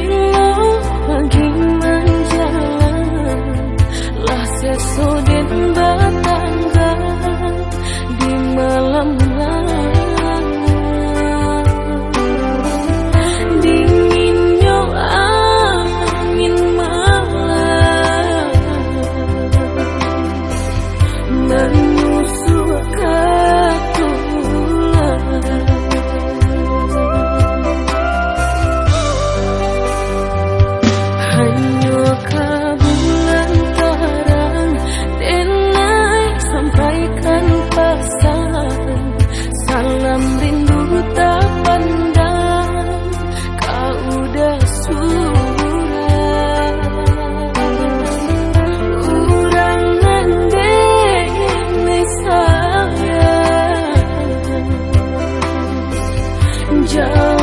Bila makin menjalanlah sesudah 就